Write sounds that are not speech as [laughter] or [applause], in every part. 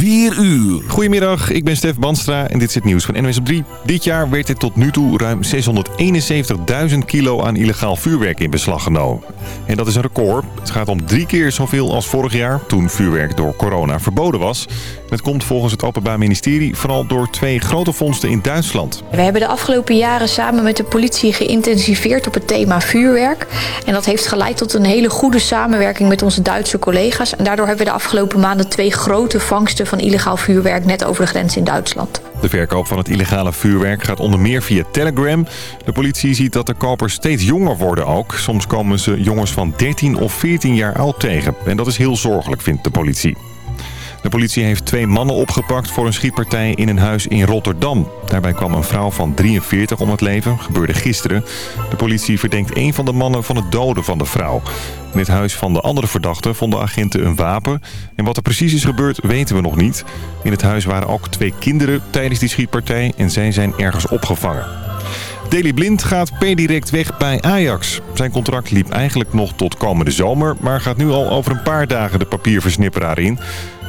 4 uur. Goedemiddag, ik ben Stef Banstra en dit is het nieuws van NOS op 3. Dit jaar werd er tot nu toe ruim 671.000 kilo aan illegaal vuurwerk in beslag genomen. En dat is een record. Het gaat om drie keer zoveel als vorig jaar, toen vuurwerk door corona verboden was. Het komt volgens het Openbaar Ministerie vooral door twee grote vondsten in Duitsland. We hebben de afgelopen jaren samen met de politie geïntensiveerd op het thema vuurwerk. En dat heeft geleid tot een hele goede samenwerking met onze Duitse collega's. En daardoor hebben we de afgelopen maanden twee grote vangsten van illegaal vuurwerk net over de grens in Duitsland. De verkoop van het illegale vuurwerk gaat onder meer via Telegram. De politie ziet dat de kopers steeds jonger worden ook. Soms komen ze jongens van 13 of 14 jaar oud tegen. En dat is heel zorgelijk, vindt de politie. De politie heeft twee mannen opgepakt voor een schietpartij in een huis in Rotterdam. Daarbij kwam een vrouw van 43 om het leven, gebeurde gisteren. De politie verdenkt een van de mannen van het doden van de vrouw. In het huis van de andere verdachte vonden agenten een wapen. En wat er precies is gebeurd weten we nog niet. In het huis waren ook twee kinderen tijdens die schietpartij en zij zijn ergens opgevangen. Daley Blind gaat per direct weg bij Ajax. Zijn contract liep eigenlijk nog tot komende zomer... maar gaat nu al over een paar dagen de papierversnipperaar in.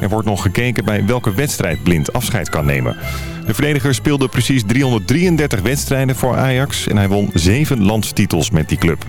Er wordt nog gekeken bij welke wedstrijd Blind afscheid kan nemen. De verdediger speelde precies 333 wedstrijden voor Ajax... en hij won 7 landstitels met die club.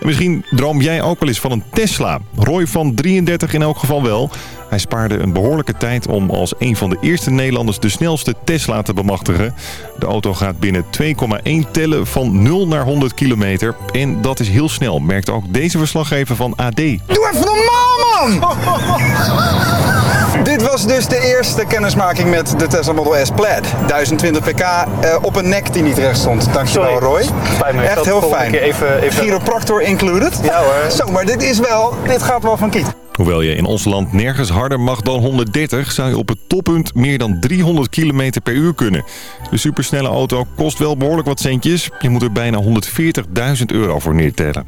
En misschien droom jij ook wel eens van een Tesla. Roy van 33 in elk geval wel. Hij spaarde een behoorlijke tijd om als een van de eerste Nederlanders de snelste Tesla te bemachtigen. De auto gaat binnen 2,1 tellen van 0 naar 100 kilometer. En dat is heel snel, merkt ook deze verslaggever van AD. Doe even normaal, man! [laughs] Dit was dus de eerste kennismaking met de Tesla Model S Plaid. 1020 pk eh, op een nek die niet recht stond. Dankjewel Sorry. Roy. Spijt me, ik Echt heel fijn. even- even- Chiropractor included. Ja hoor. [laughs] Zo, maar dit is wel, dit gaat wel van kiet. Hoewel je in ons land nergens harder mag dan 130... zou je op het toppunt meer dan 300 km per uur kunnen. De supersnelle auto kost wel behoorlijk wat centjes. Je moet er bijna 140.000 euro voor neertellen.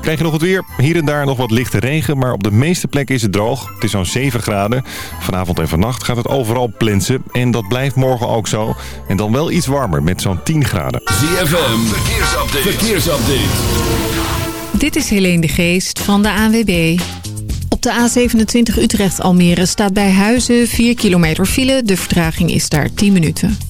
Krijg je nog het weer? Hier en daar nog wat lichte regen, maar op de meeste plekken is het droog. Het is zo'n 7 graden. Vanavond en vannacht gaat het overal plensen. En dat blijft morgen ook zo. En dan wel iets warmer met zo'n 10 graden. ZFM, verkeersupdate. verkeersupdate. Dit is Helene de Geest van de ANWB. Op de A27 Utrecht-Almere staat bij Huizen 4 kilometer file. De vertraging is daar 10 minuten.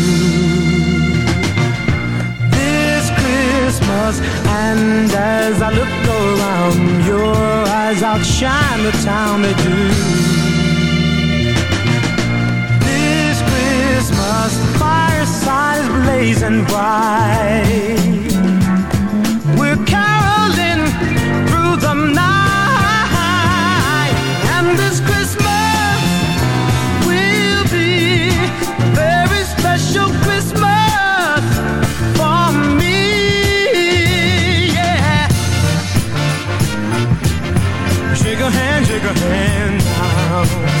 Christmas, and as I look around, your eyes outshine the town they do. This Christmas, the fireside is blazing bright. Shake a hand now.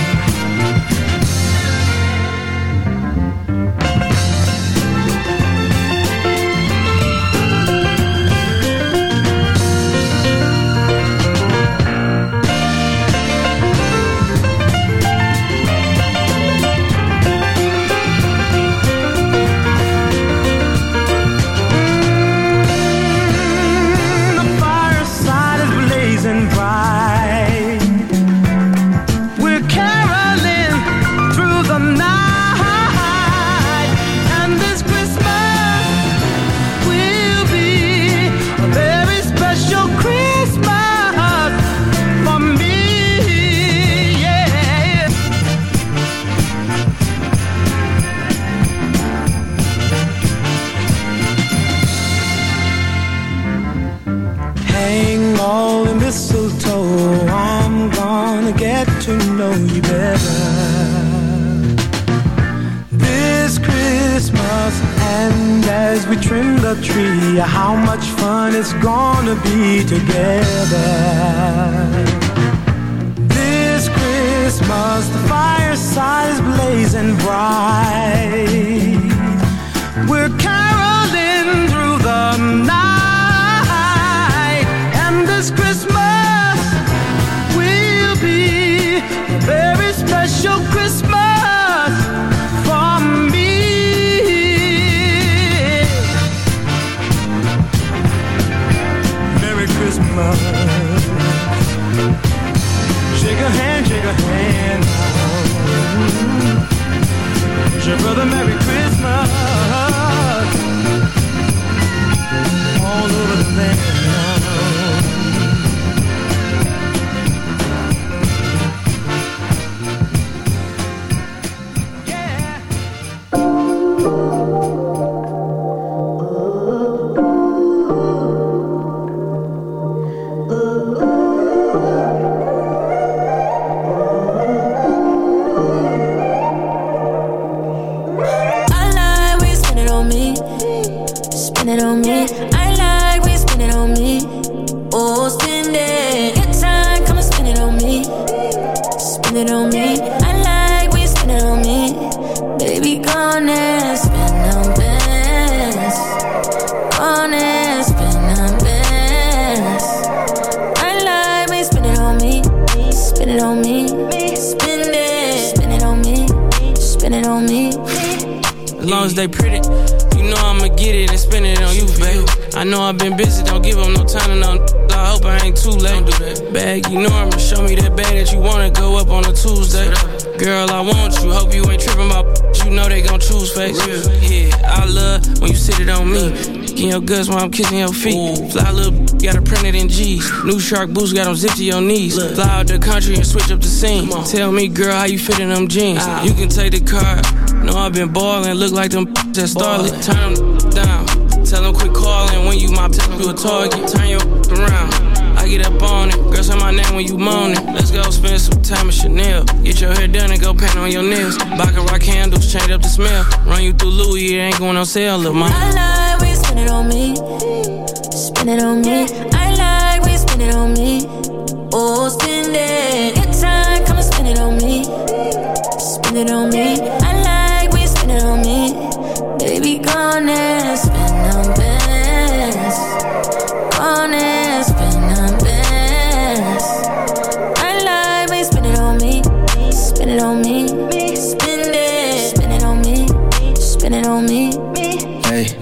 To know you better. This Christmas, and as we trim the tree, how much fun it's gonna be together. This Christmas, the fireside is blazing bright. We're caroling through the night, Christmas. From me Merry Christmas Shake a hand, shake a hand, Merry Christmas all over the land. Long as they pretty, you know I'ma get it and spend it on you, babe. I know I've been busy, don't give them no time to know. I hope I ain't too late. Bag, you know I'ma show me that bag that you wanna go up on a Tuesday. Girl, I want you, hope you ain't tripping about. You know they gon' choose face. Yeah, I love when you sit it on me. In your guts while I'm kissing your feet. Fly little, got it printed in G's. New shark boots got them zipped to your knees. Fly out the country and switch up the scene. Tell me, girl, how you fit in them jeans. You can take the car. Know I've been ballin', look like them [laughs] that starlet. Turn them down. Tell them quit calling when you my [laughs] you a target. Turn your [laughs] around. I get up on it. Girl, say my name when you moan it. Let's go spend some time at Chanel. Get your hair done and go paint on your nails. Baccarat candles, change up the smell. Run you through Louis, it ain't going on sale, little mama. I like we spend it on me. Spend it on me. I like we spend it on me. Oh, spend it. Good time, come and spend it on me. Spend it on me. I Baby, gone and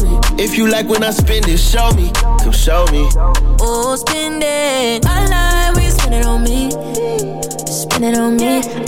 when you're. If you like when I spend it, show me. Come show me. Oh, spend it. I like when you spend it on me. Spend it on me.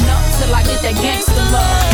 enough till I get that gangster love.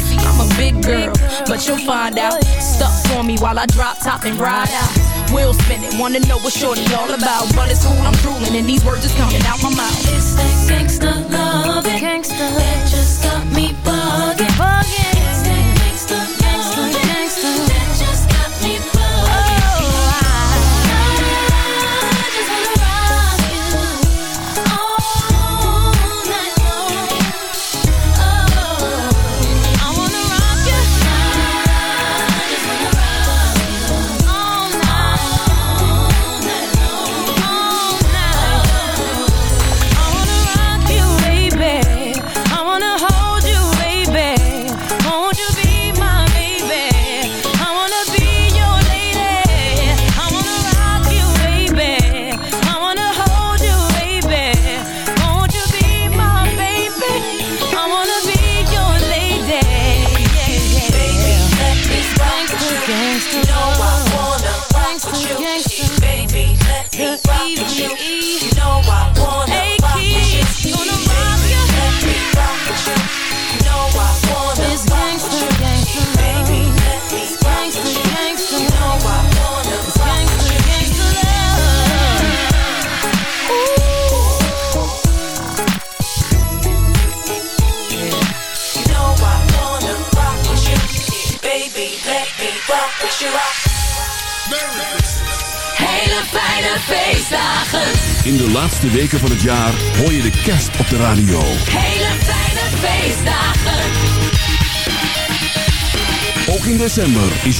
I'm a big girl, but you'll find out. Stuck for me while I drop top and ride out. Will spin it, wanna know what shorty all about. But it's who I'm drooling, and these words is coming out my mouth. It's that gangsta love, gangsta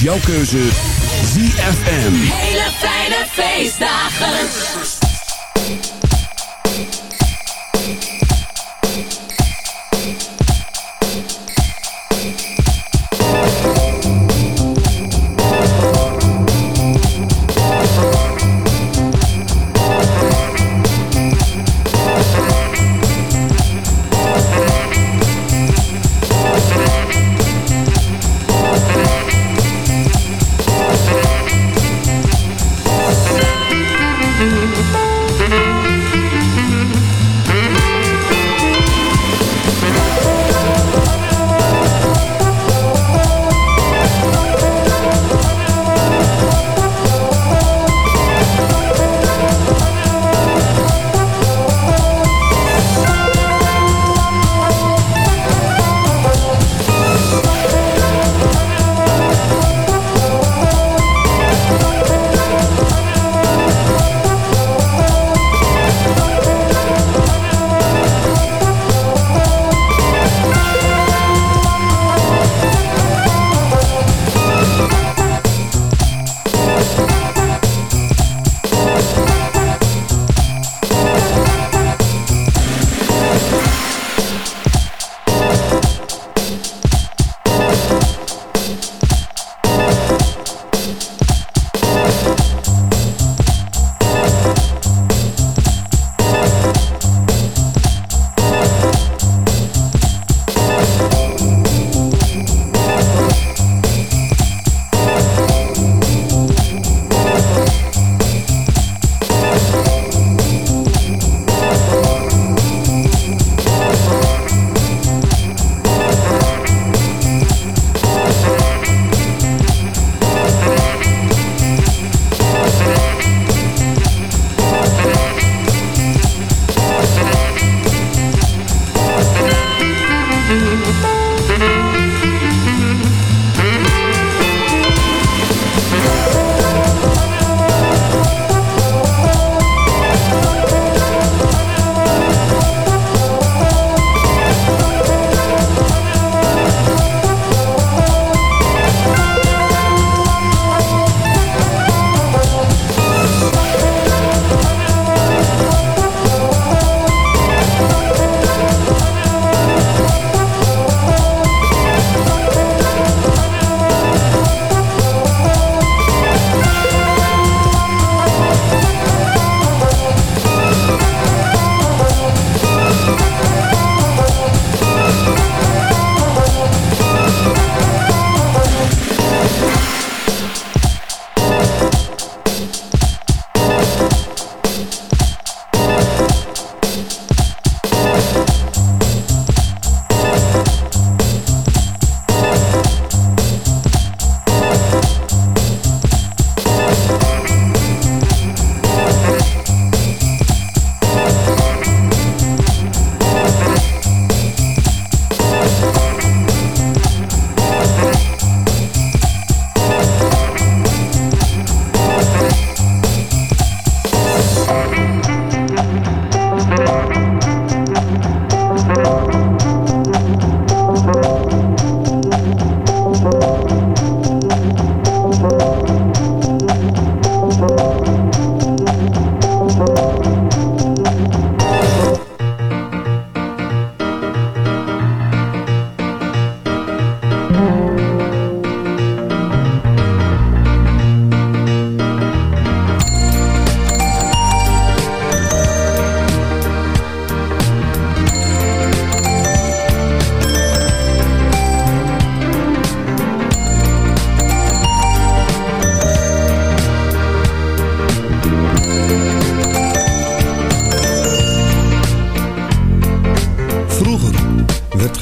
jouw keuze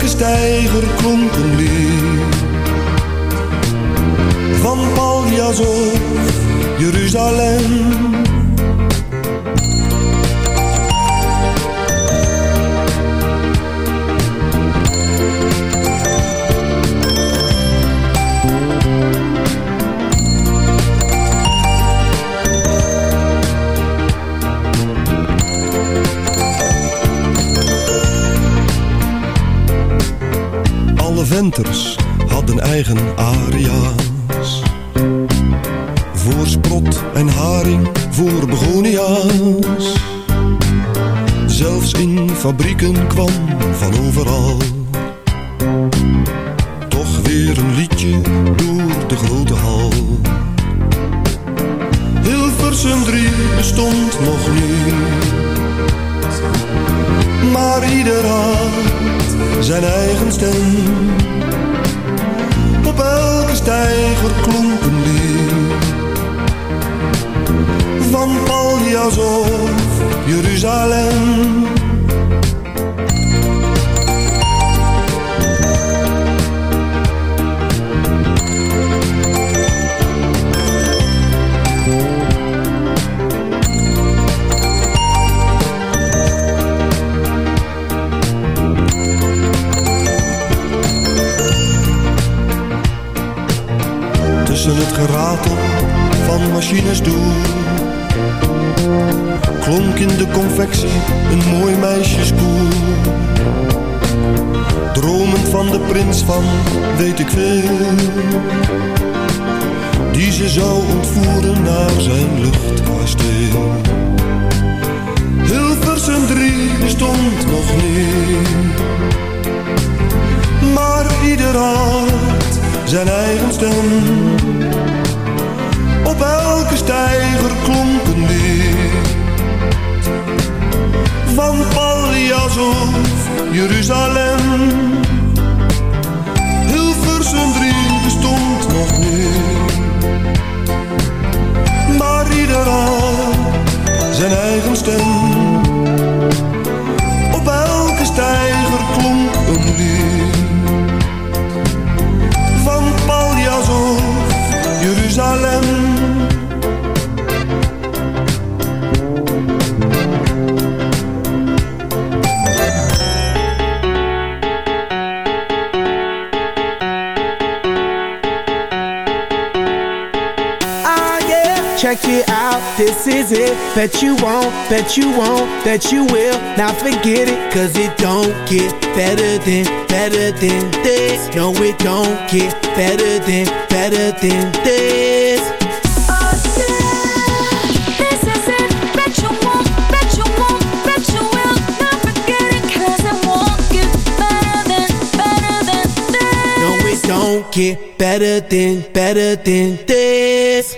Elke lied. Van Paljas of Jeruzalem. Hadden eigen aria's. Voor sprot en haring, voor begonia's. Zelfs in fabrieken kwam van overal. Toch weer een van weet ik veel Die ze zou ontvoeren naar zijn luchtkasteel Hilversum 3 bestond nog niet Maar ieder had zijn eigen stem. Op elke steiger klonk een lied. Van Paljas of Jeruzalem. Zijn eigen stem. Is it. Bet you won't, bet you won't, bet you will. Now forget it, cause it don't get better than, better than this. No, it don't get better than, better than this. This is it. Bet you won't, bet you won't, bet you will not forget it 'cause it won't get better than, better than this. No, it don't get better than, better than this.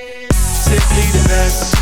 Simply the best.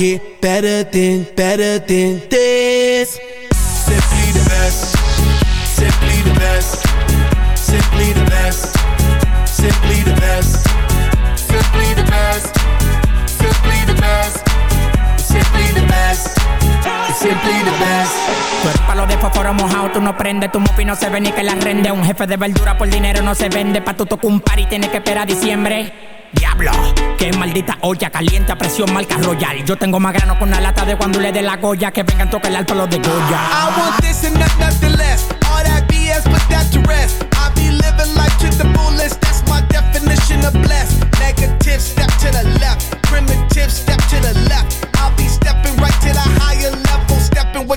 get better than, better than this. Simply the best. Simply the best. Simply the best. Simply the best. Simply the best. Simply the best. Simply the best. Simply the best. Tú eres palo de fósforo mojado, tú no prendes, tu mufi no se ve ni que la rende. Un jefe de verdura por dinero no se vende, pa' tu tocar un par y tienes que esperar a diciembre. Diablo, qué maldita olla caliente a presión marca royal. Yo tengo más grano con una lata de cuando le dé la goya que vengan tocar el alto los de Goya. I want this and not nothing less. All that BS, put that to rest. I be living life to the fullest. That's my definition of blessed.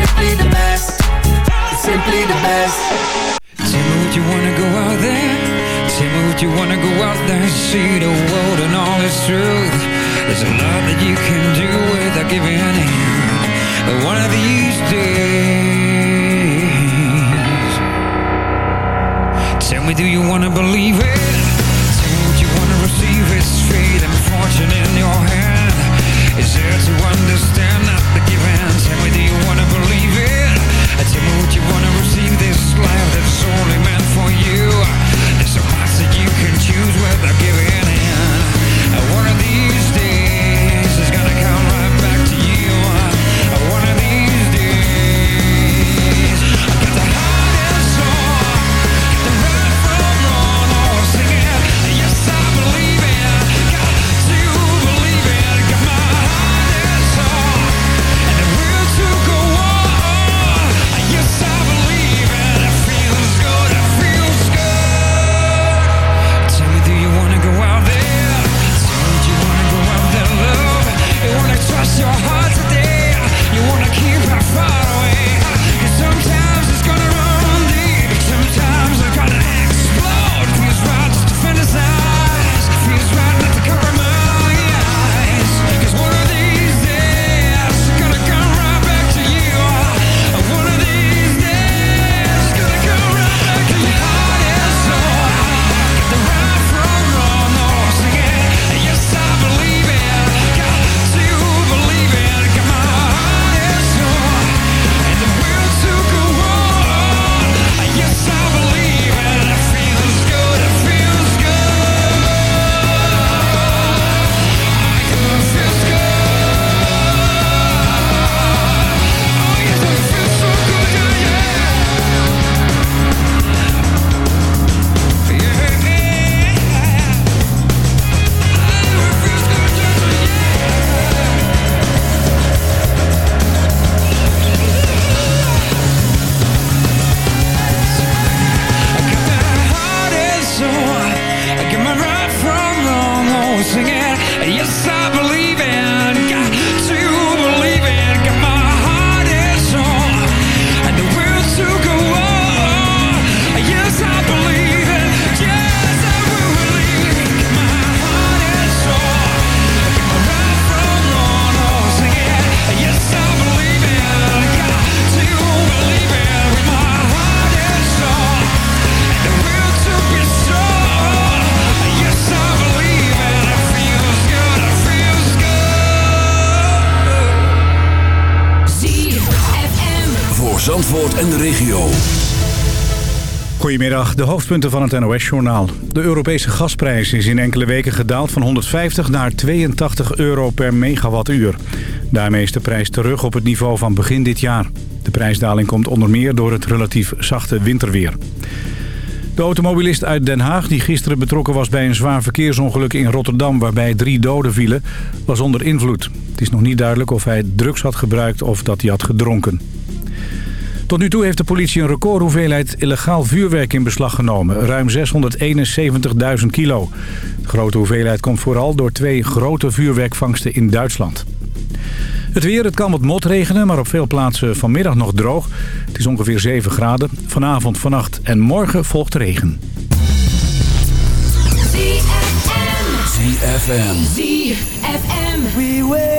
simply the best, simply the best. Tell me would you wanna go out there? Tell me would you wanna go out there see the world and all its truth? There's a lot that you can do without giving in. One of these days. Tell me, do you wanna believe it? Goedemiddag, de hoofdpunten van het NOS-journaal. De Europese gasprijs is in enkele weken gedaald van 150 naar 82 euro per megawattuur. Daarmee is de prijs terug op het niveau van begin dit jaar. De prijsdaling komt onder meer door het relatief zachte winterweer. De automobilist uit Den Haag, die gisteren betrokken was bij een zwaar verkeersongeluk in Rotterdam... waarbij drie doden vielen, was onder invloed. Het is nog niet duidelijk of hij drugs had gebruikt of dat hij had gedronken. Tot nu toe heeft de politie een recordhoeveelheid illegaal vuurwerk in beslag genomen. Ruim 671.000 kilo. De grote hoeveelheid komt vooral door twee grote vuurwerkvangsten in Duitsland. Het weer, het kan wat motregenen, maar op veel plaatsen vanmiddag nog droog. Het is ongeveer 7 graden. Vanavond, vannacht en morgen volgt regen. ZFM. ZFM. We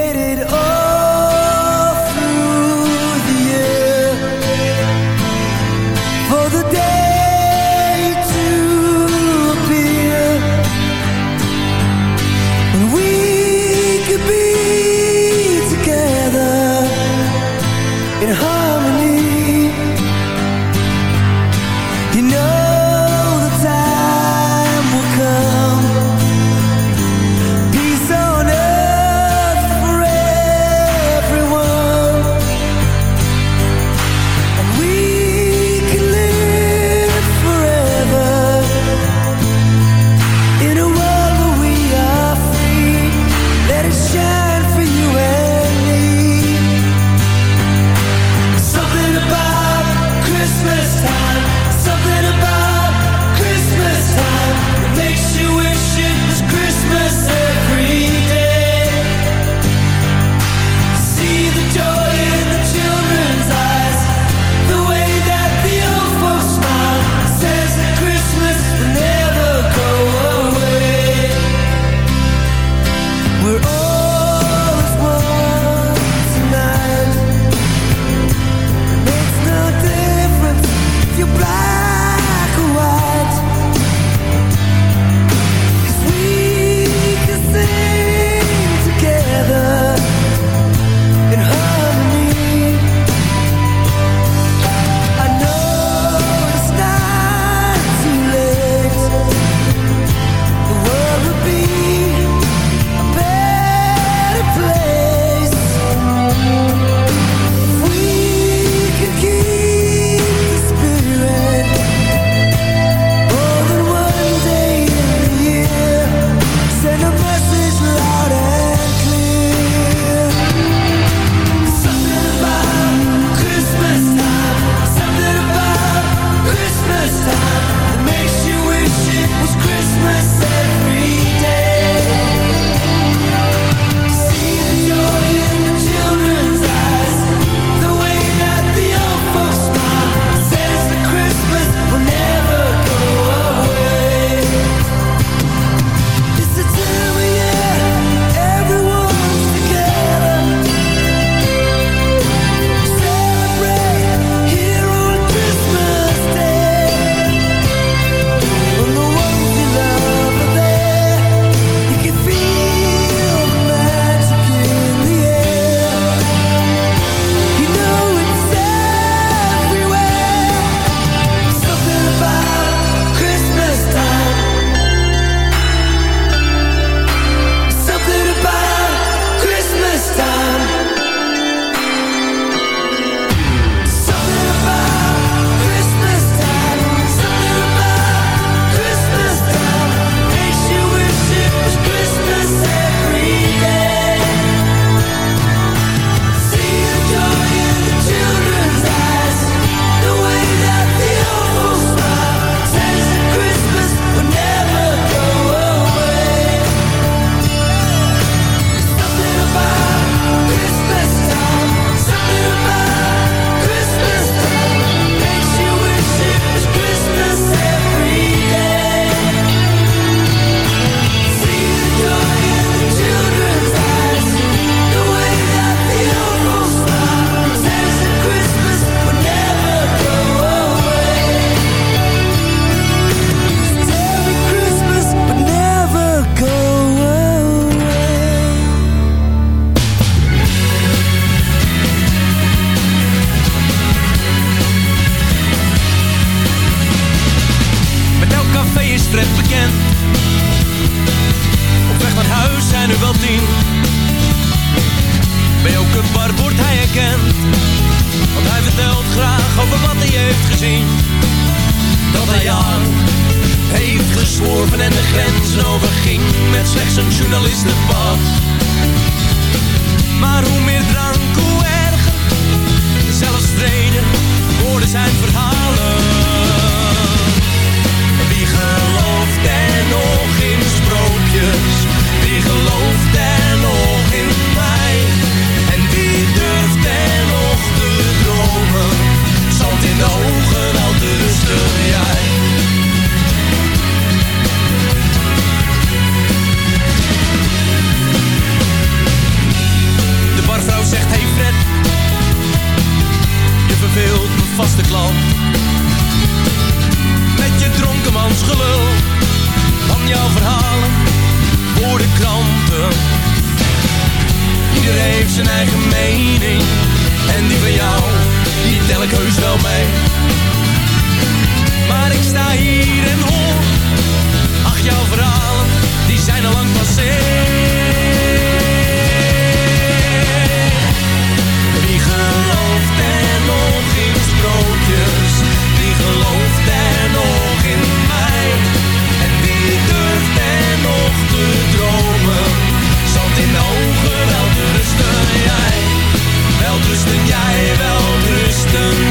rusten, jij wel rusten.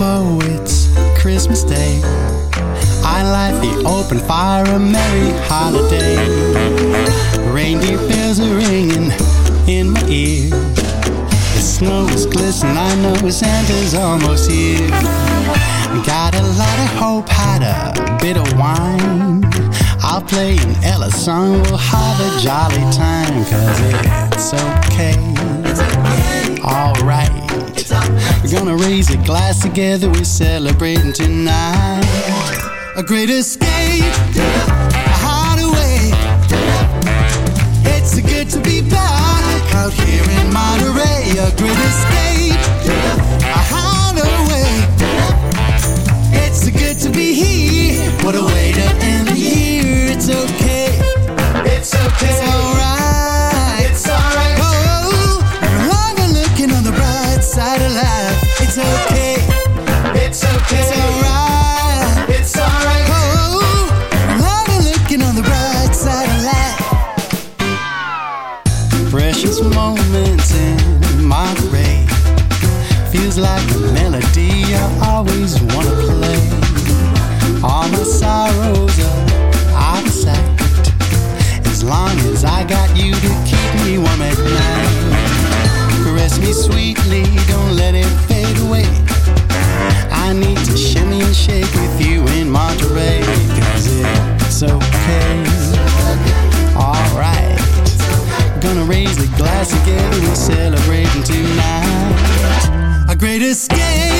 Bobo, it's Christmas Day. I light the open fire, a merry holiday. Reindeer bells are ringing in my ear. The snow is glistening, I know Santa's almost here. Got a lot of hope, had a bit of wine. I'll play an Ella song, we'll have a jolly time, cause it's okay. It's okay. Alright. Gonna raise a glass together, we're celebrating tonight. A great escape, a hideaway. It's good to be back out here in Monterey. A great escape, a hideaway. It's good to be here. What a way to end the year. It's okay. It's okay. It's alright. Together, we're celebrating tonight. A great escape,